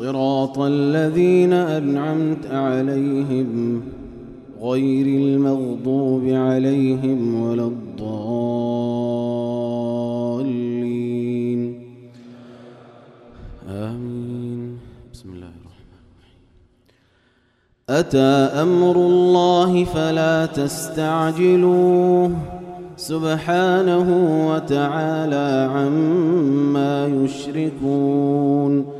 صراط الذين أنعمت عليهم غير المغضوب عليهم ولا الضالين. آمين. بسم الله الرحمن الرحيم. أتى أمر الله فلا تستعجلوه. سبحانه وتعالى عما يشركون.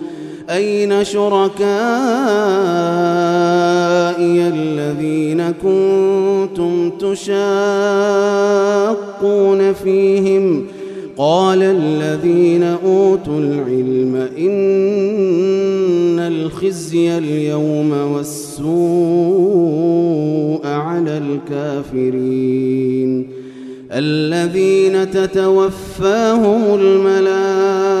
أين شركائي الذين كنتم تشاقون فيهم؟ قال الذين أوتوا العلم إن الخزي اليوم والسوء على الكافرين. الذين تتوفاهم الملائكة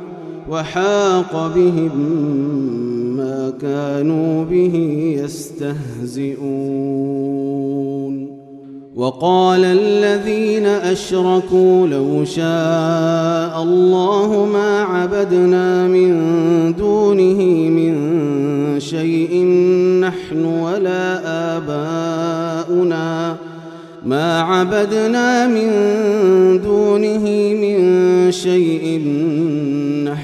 وحاق بهم ما كانوا به يستهزئون. وقال الذين أشركوا لو شاء الله ما عبدنا من دونه من شيء نحن ولا آباؤنا. ما عبدنا من دونه من شيء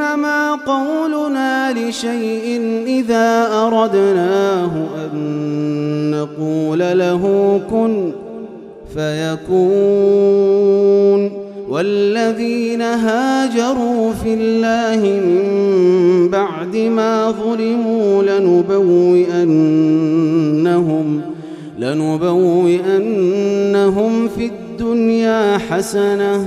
إنما قولنا لشيء إذا أردناه أن نقول له كن فيكون والذين هاجروا في الله من بعد ما ظلموا لنبوئنهم لنبوئنهم في الدنيا حسنة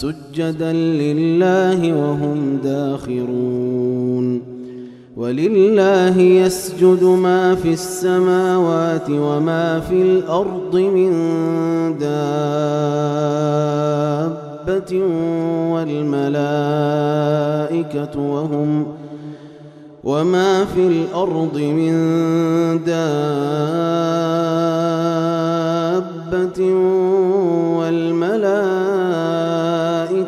سجدا لله وهم داخرون. ولله يسجد ما في السماوات وما في الأرض من دابة والملائكة وهم وما في الأرض من دابة والملائكة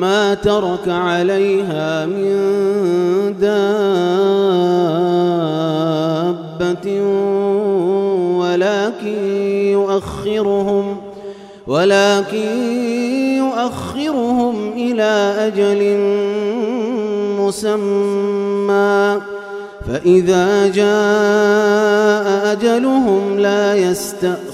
ما ترك عليها من دابة ولكن يؤخرهم ولكن يؤخرهم إلى أجل مسمى فإذا جاء أجلهم لا يستأخرون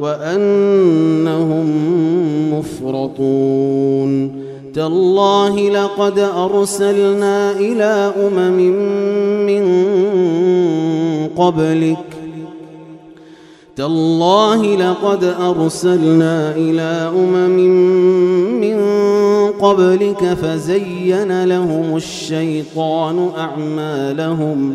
وأنهم مفرطون. تالله لقد أرسلنا إلى أمم من قبلك. تالله لقد أرسلنا إلى أمم من قبلك فزين لهم الشيطان أعمالهم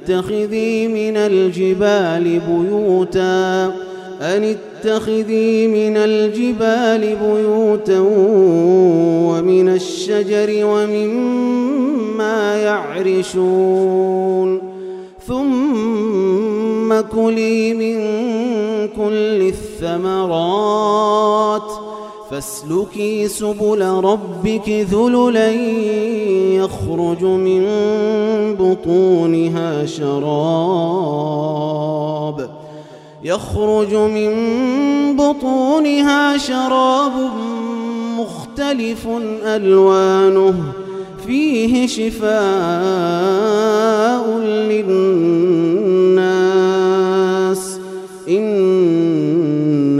اتخذي من الجبال بيوتا أن اتخذي من الجبال بيوتا ومن الشجر ومما يعرشون. ثم كلي من كل الثمرات فاسلكي سبل ربك ذللا يخرج من بطونها شراب يخرج من بطونها شراب مختلف ألوانه فيه شفاء للناس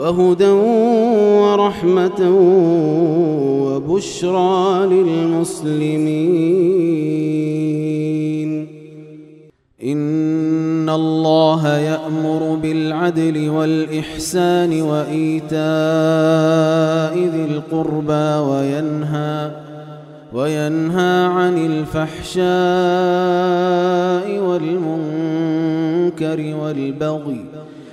وهدى ورحمة وبشرى للمسلمين. إن الله يأمر بالعدل والإحسان وإيتاء ذي القربى وينهى وينهى عن الفحشاء والمنكر والبغي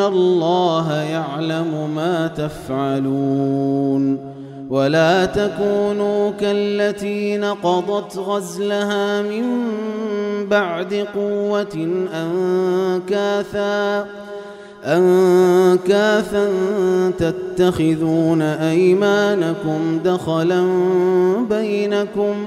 إن الله يعلم ما تفعلون ولا تكونوا كالتي نقضت غزلها من بعد قوة أنكاثا أنكاثا تتخذون أيمانكم دخلا بينكم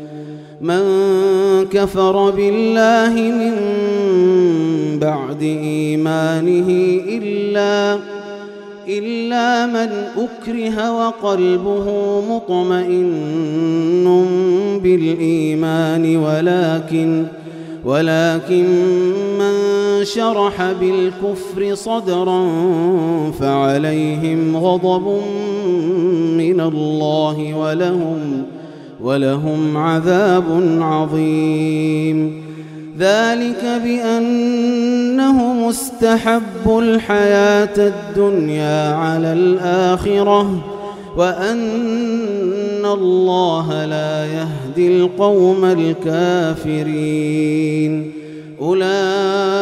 من كفر بالله من بعد إيمانه إلا إلا من أكره وقلبه مطمئن بالإيمان ولكن ولكن من شرح بالكفر صدرا فعليهم غضب من الله ولهم ولهم عذاب عظيم. ذلك بأنه مستحب الحياة الدنيا على الآخرة وأن الله لا يهدي القوم الكافرين. أولئك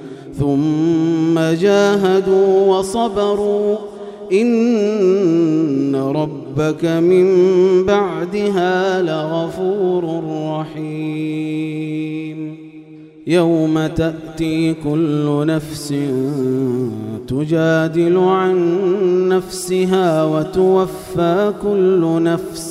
ثم جاهدوا وصبروا. إن ربك من بعدها لغفور رحيم. يوم تأتي كل نفس تجادل عن نفسها وتوفى كل نفس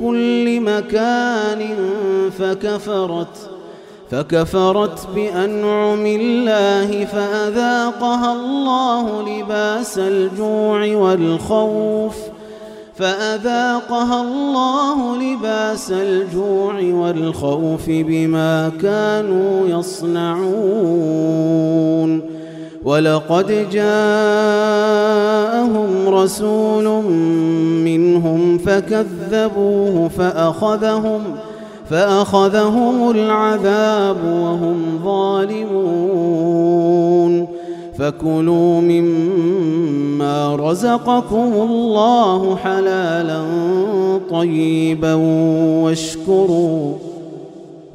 كل مكان فكفرت فكفرت بأنعم الله فأذاقها الله لباس الجوع والخوف فأذاقها الله لباس الجوع والخوف بما كانوا يصنعون. ولقد جاءهم رسول منهم فكذبوه فأخذهم ۖ فأخذهم العذاب وهم ظالمون. فكلوا مما رزقكم الله حلالا طيبا واشكروا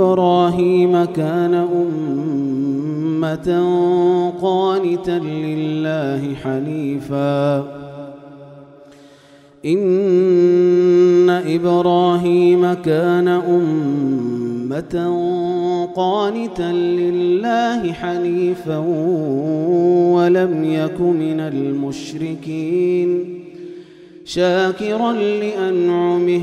إبراهيم كان أمة قانتا لله حنيفا. إن إبراهيم كان أمة قانتا لله حنيفا ولم يك من المشركين. شاكرا لأنعمه